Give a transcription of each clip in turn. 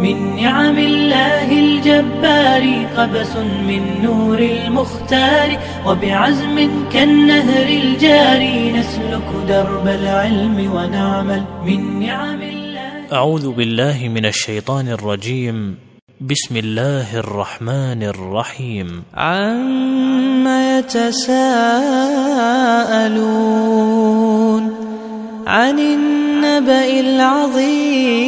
من نعم الله الجبار قبس من نور المختار وبعزم كالنهر الجاري نسلك درب العلم ونعمل. من نعم الله أعوذ بالله من الشيطان الرجيم. بسم الله الرحمن الرحيم. عما يتساءلون عن النبأ العظيم.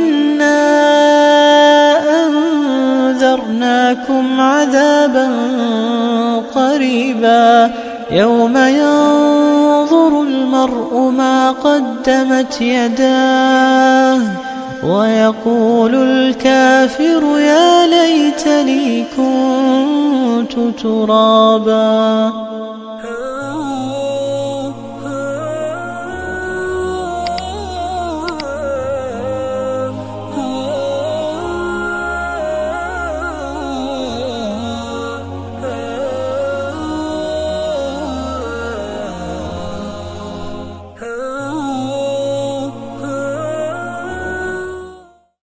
أنذرناكم عذابا قريبا. يوم ينظر المرء ما قدمت يداه ويقول الكافر يا ليتني كنت ترابا.